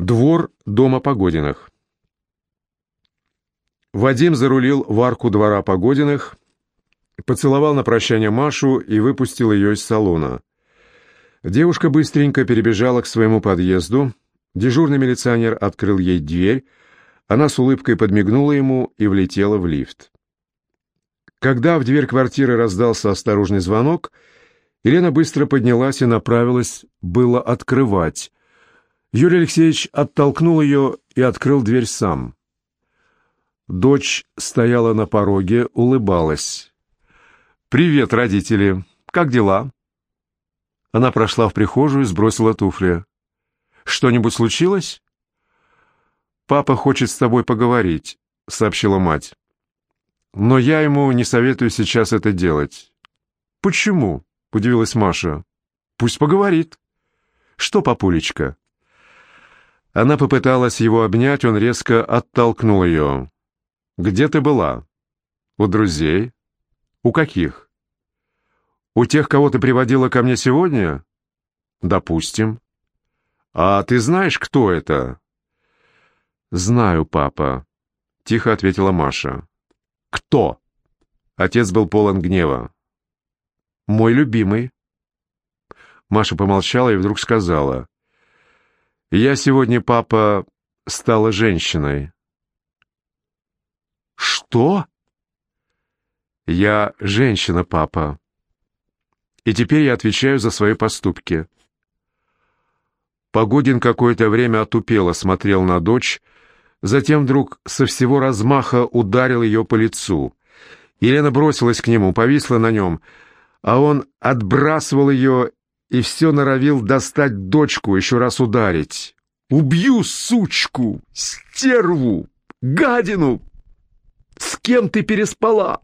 Двор дома Погодиных. Вадим зарулил в арку двора Погодиных, поцеловал на прощание Машу и выпустил ее из салона. Девушка быстренько перебежала к своему подъезду, дежурный милиционер открыл ей дверь, она с улыбкой подмигнула ему и влетела в лифт. Когда в дверь квартиры раздался осторожный звонок, Елена быстро поднялась и направилась было открывать. Юрий Алексеевич оттолкнул ее и открыл дверь сам. Дочь стояла на пороге, улыбалась. «Привет, родители! Как дела?» Она прошла в прихожую и сбросила туфли. «Что-нибудь случилось?» «Папа хочет с тобой поговорить», — сообщила мать. «Но я ему не советую сейчас это делать». «Почему?» — удивилась Маша. «Пусть поговорит». «Что, папулечка?» Она попыталась его обнять, он резко оттолкнул ее. «Где ты была?» «У друзей». «У каких?» «У тех, кого ты приводила ко мне сегодня?» «Допустим». «А ты знаешь, кто это?» «Знаю, папа», — тихо ответила Маша. «Кто?» Отец был полон гнева. «Мой любимый». Маша помолчала и вдруг сказала. Я сегодня, папа, стала женщиной. Что? Я женщина, папа. И теперь я отвечаю за свои поступки. Погодин какое-то время отупело смотрел на дочь, затем вдруг со всего размаха ударил ее по лицу. Елена бросилась к нему, повисла на нем, а он отбрасывал ее и все норовил достать дочку, еще раз ударить. «Убью сучку, стерву, гадину! С кем ты переспала?»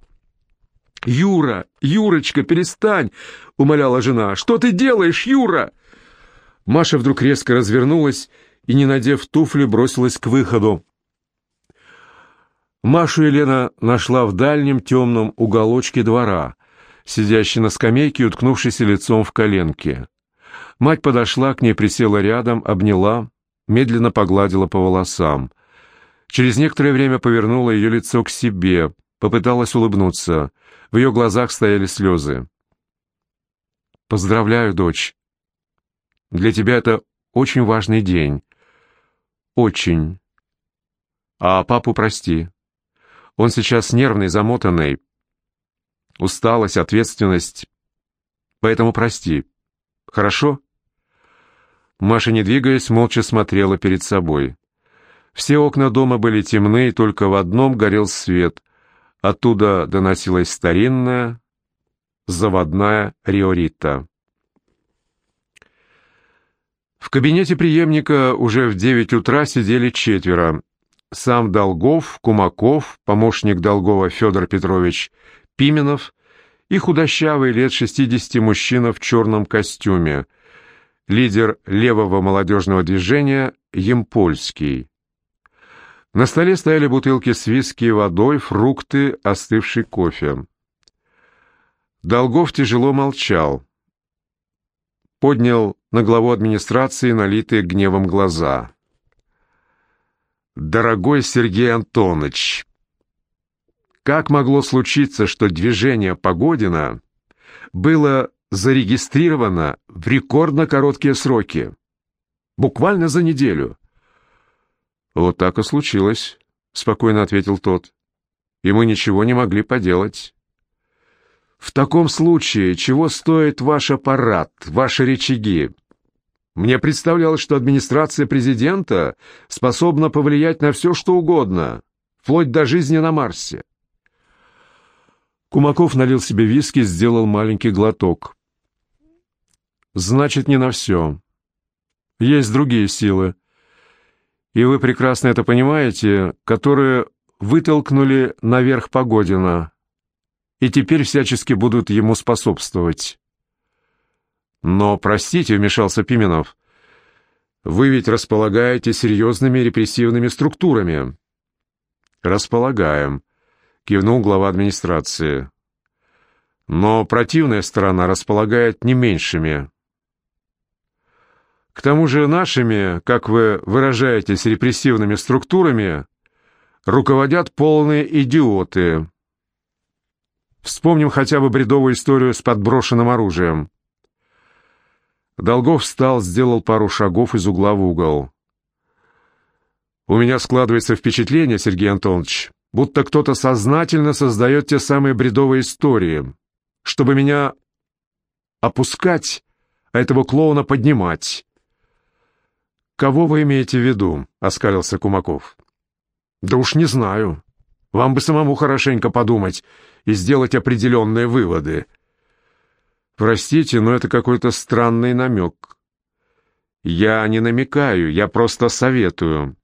«Юра, Юрочка, перестань!» — умоляла жена. «Что ты делаешь, Юра?» Маша вдруг резко развернулась и, не надев туфли, бросилась к выходу. Машу Елена нашла в дальнем темном уголочке двора — сидящей на скамейке и уткнувшейся лицом в коленки. Мать подошла к ней, присела рядом, обняла, медленно погладила по волосам. Через некоторое время повернула ее лицо к себе, попыталась улыбнуться. В ее глазах стояли слезы. «Поздравляю, дочь. Для тебя это очень важный день. Очень. А папу прости. Он сейчас нервный, замотанный, усталость, ответственность. Поэтому прости. Хорошо?» Маша, не двигаясь, молча смотрела перед собой. Все окна дома были темны, и только в одном горел свет. Оттуда доносилась старинная заводная риорита. В кабинете преемника уже в девять утра сидели четверо. Сам Долгов, Кумаков, помощник Долгова Федор Петрович Пименов и худощавый лет 60 мужчина в черном костюме, лидер левого молодежного движения Емпольский. На столе стояли бутылки с виски и водой, фрукты, остывший кофе. Долгов тяжело молчал. Поднял на главу администрации налитые гневом глаза. «Дорогой Сергей Антонович, как могло случиться, что движение Погодина было зарегистрировано в рекордно короткие сроки? Буквально за неделю. «Вот так и случилось», — спокойно ответил тот. «И мы ничего не могли поделать». «В таком случае, чего стоит ваш аппарат, ваши рычаги?» Мне представлялось, что администрация президента способна повлиять на все, что угодно, вплоть до жизни на Марсе. Кумаков налил себе виски, сделал маленький глоток. «Значит, не на все. Есть другие силы. И вы прекрасно это понимаете, которые вытолкнули наверх Погодина и теперь всячески будут ему способствовать». «Но, простите», — вмешался Пименов, — «вы ведь располагаете серьезными репрессивными структурами». «Располагаем», кивнул глава администрации. Но противная сторона располагает не меньшими. К тому же нашими, как вы выражаетесь, репрессивными структурами руководят полные идиоты. Вспомним хотя бы бредовую историю с подброшенным оружием. Долгов встал, сделал пару шагов из угла в угол. «У меня складывается впечатление, Сергей Антонович, будто кто-то сознательно создает те самые бредовые истории, чтобы меня опускать, а этого клоуна поднимать». «Кого вы имеете в виду?» — оскалился Кумаков. «Да уж не знаю. Вам бы самому хорошенько подумать и сделать определенные выводы». «Простите, но это какой-то странный намек». «Я не намекаю, я просто советую».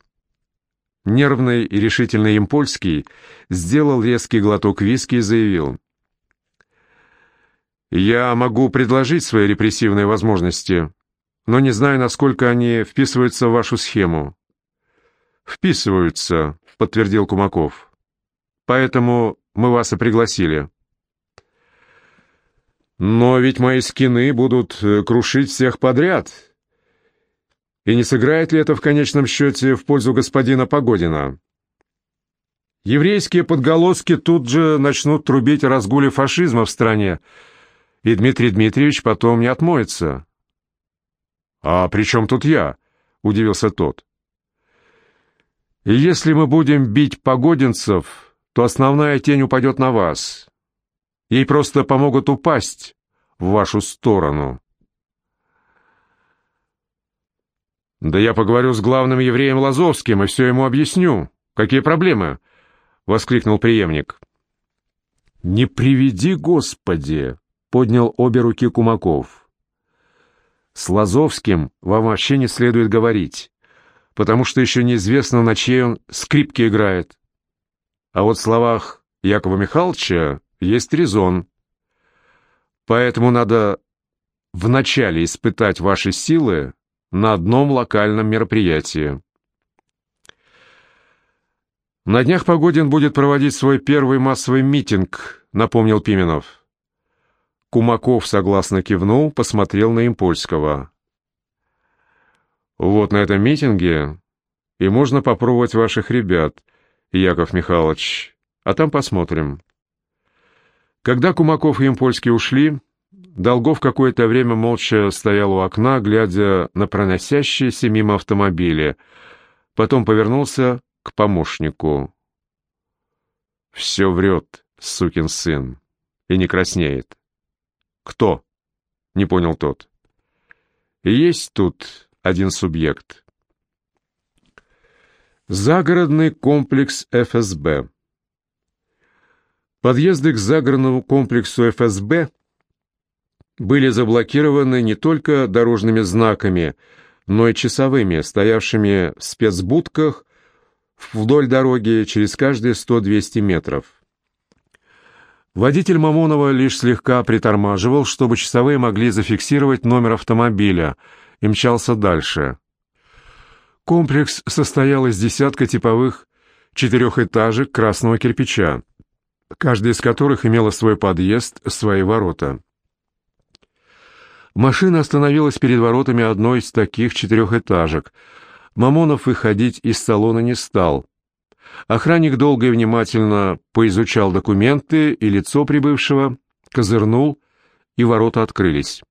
Нервный и решительный Импольский сделал резкий глоток виски и заявил. «Я могу предложить свои репрессивные возможности, но не знаю, насколько они вписываются в вашу схему». «Вписываются», — подтвердил Кумаков. «Поэтому мы вас и пригласили». «Но ведь мои скины будут э, крушить всех подряд. И не сыграет ли это в конечном счете в пользу господина Погодина?» Еврейские подголоски тут же начнут трубить о разгуле фашизма в стране, и Дмитрий Дмитриевич потом не отмоется. «А при чем тут я?» — удивился тот. «И если мы будем бить погодинцев, то основная тень упадет на вас. Ей просто помогут упасть в вашу сторону». «Да я поговорю с главным евреем Лазовским и все ему объясню. Какие проблемы?» — воскликнул преемник. «Не приведи, Господи!» — поднял обе руки Кумаков. С Лазовским вам вообще не следует говорить, потому что еще неизвестно, на чьей он скрипке играет. А вот в словах Якова Михайловича есть резон. Поэтому надо вначале испытать ваши силы на одном локальном мероприятии. На днях Погодин будет проводить свой первый массовый митинг, напомнил Пименов. Кумаков согласно кивнул, посмотрел на Импольского. «Вот на этом митинге и можно попробовать ваших ребят, Яков Михайлович, а там посмотрим». Когда Кумаков и Импольский ушли, Долгов какое-то время молча стоял у окна, глядя на проносящиеся мимо автомобили. Потом повернулся к помощнику. «Все врет, сукин сын, и не краснеет». «Кто?» — не понял тот. «Есть тут один субъект». Загородный комплекс ФСБ. Подъезды к загородному комплексу ФСБ были заблокированы не только дорожными знаками, но и часовыми, стоявшими в спецбудках вдоль дороги через каждые 100-200 метров. Водитель Мамонова лишь слегка притормаживал, чтобы часовые могли зафиксировать номер автомобиля, и мчался дальше. Комплекс состоял из десятка типовых четырехэтажек красного кирпича, каждая из которых имела свой подъезд, свои ворота. Машина остановилась перед воротами одной из таких четырехэтажек. Мамонов выходить из салона не стал. Охранник долго и внимательно поизучал документы и лицо прибывшего, козырнул, и ворота открылись.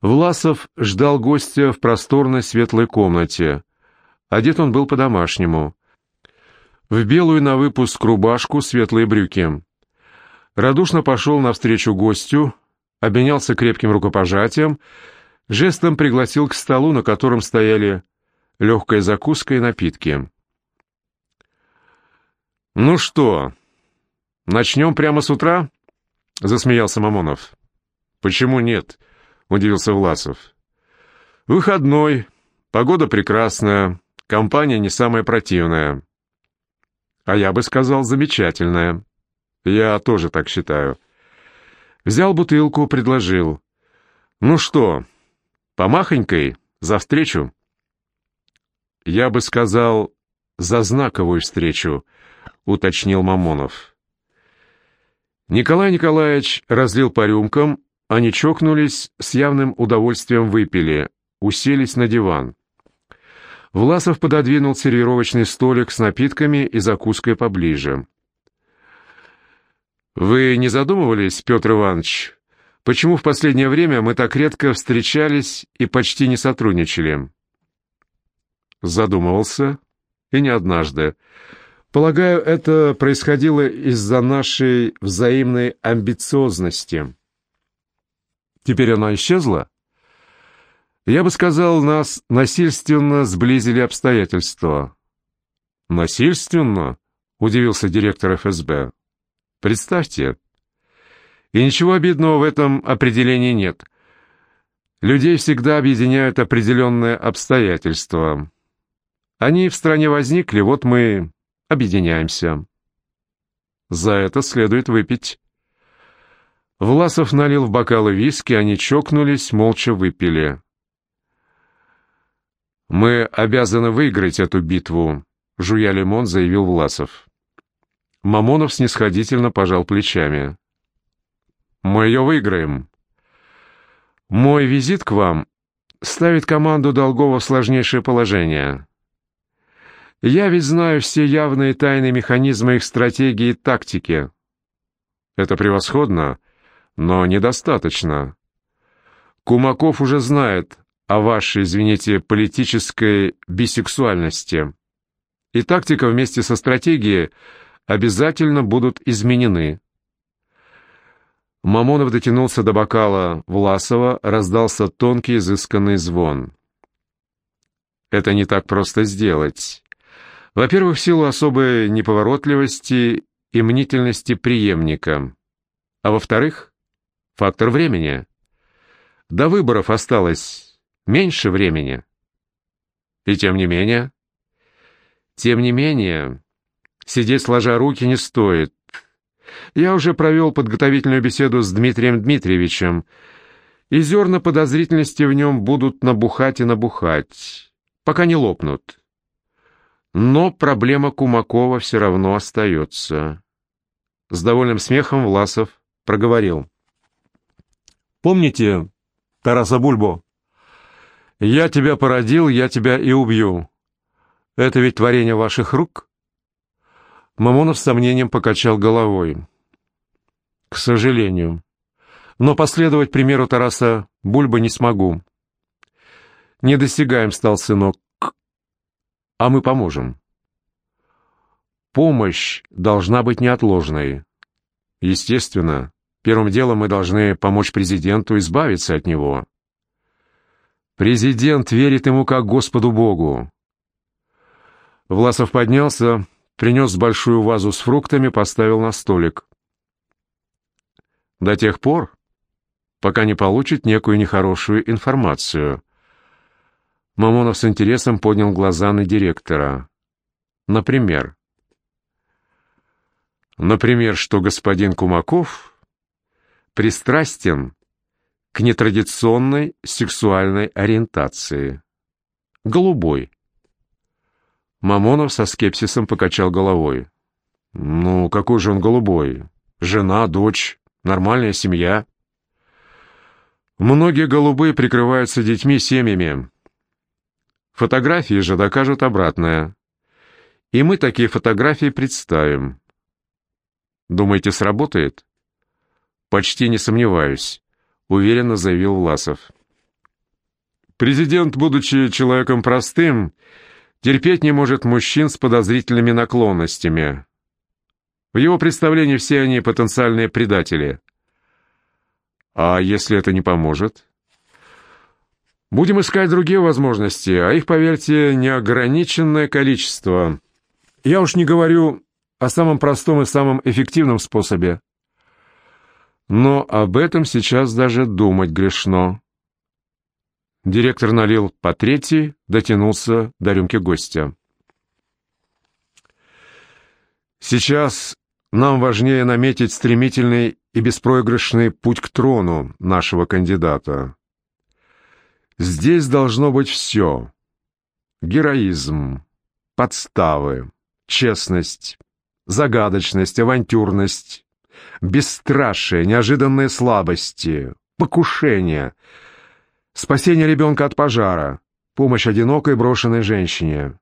Власов ждал гостя в просторной светлой комнате. Одет он был по-домашнему. В белую на выпуск рубашку, светлые брюки. Радушно пошел навстречу гостю, обменялся крепким рукопожатием, жестом пригласил к столу, на котором стояли легкая закуска и напитки. «Ну что, начнем прямо с утра?» — засмеялся Мамонов. «Почему нет?» — удивился Власов. «Выходной, погода прекрасная, компания не самая противная». «А я бы сказал, замечательная. Я тоже так считаю». Взял бутылку, предложил. «Ну что, помахонькой, за встречу?» «Я бы сказал, за знаковую встречу», — уточнил Мамонов. Николай Николаевич разлил по рюмкам, они чокнулись, с явным удовольствием выпили. уселись на диван. Власов пододвинул сервировочный столик с напитками и закуской поближе. «Вы не задумывались, Петр Иванович, почему в последнее время мы так редко встречались и почти не сотрудничали?» Задумывался, и не однажды. Полагаю, это происходило из-за нашей взаимной амбициозности. Теперь она исчезла? Я бы сказал, нас насильственно сблизили обстоятельства. Насильственно? Удивился директор ФСБ. Представьте. И ничего обидного в этом определении нет. Людей всегда объединяют определенные обстоятельства. Они в стране возникли, вот мы объединяемся. За это следует выпить. Власов налил в бокалы виски, они чокнулись, молча выпили. «Мы обязаны выиграть эту битву», — жуя лимон, заявил Власов. Мамонов снисходительно пожал плечами. «Мы ее выиграем. Мой визит к вам ставит команду Долгова в сложнейшее положение. Я ведь знаю все явные тайные механизмы их стратегии и тактики. Это превосходно, но недостаточно. Кумаков уже знает о вашей, извините, политической бисексуальности. И тактика вместе со стратегией обязательно будут изменены. Мамонов дотянулся до бокала Власова, раздался тонкий изысканный звон. Это не так просто сделать. Во-первых, в силу особой неповоротливости и мнительности преемника. А во-вторых, фактор времени. До выборов осталось меньше времени. И тем не менее... Тем не менее, сидеть сложа руки не стоит. Я уже провел подготовительную беседу с Дмитрием Дмитриевичем, и зерна подозрительности в нем будут набухать и набухать, пока не лопнут. Но проблема Кумакова все равно остается. С довольным смехом Власов проговорил. «Помните Тараса Бульбо? Я тебя породил, я тебя и убью. Это ведь творение ваших рук?» Мамонов с сомнением покачал головой. «К сожалению. Но последовать примеру Тараса Бульба не смогу. Не достигаем, стал сынок а мы поможем. Помощь должна быть неотложной. Естественно, первым делом мы должны помочь президенту избавиться от него. Президент верит ему как Господу Богу. Власов поднялся, принес большую вазу с фруктами, поставил на столик. До тех пор, пока не получит некую нехорошую информацию, Мамонов с интересом поднял глаза на директора. Например? Например, что господин Кумаков пристрастен к нетрадиционной сексуальной ориентации. Голубой. Мамонов со скепсисом покачал головой. «Ну, какой же он голубой? Жена, дочь, нормальная семья». Многие голубые прикрываются детьми, семьями. Фотографии же докажут обратное. И мы такие фотографии представим. Думаете, сработает? Почти не сомневаюсь, уверенно заявил Власов. Президент, будучи человеком простым, терпеть не может мужчин с подозрительными наклонностями. В его представлении все они потенциальные предатели. А если это не поможет? Будем искать другие возможности, а их, поверьте, неограниченное количество. Я уж не говорю о самом простом и самом эффективном способе. Но об этом сейчас даже думать грешно. Директор налил по третий, дотянулся до рюмки гостя. Сейчас нам важнее наметить стремительный и беспроигрышный путь к трону нашего кандидата. Здесь должно быть все. Героизм, подставы, честность, загадочность, авантюрность, бесстрашие, неожиданные слабости, покушение. Спасение ребенка от пожара. Помощь одинокой брошенной женщине.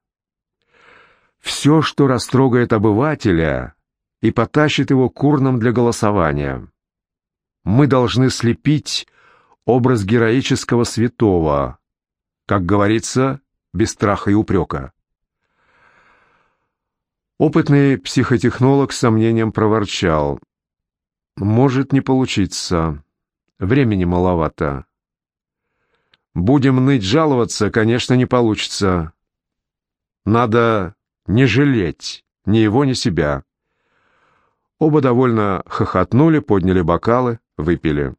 Все, что растрогает обывателя и потащит его к урнам для голосования. Мы должны слепить образ героического святого, как говорится, без страха и упрека. Опытный психотехнолог с сомнением проворчал. «Может не получиться. Времени маловато. Будем ныть жаловаться, конечно, не получится. Надо не жалеть ни его, ни себя». Оба довольно хохотнули, подняли бокалы, выпили.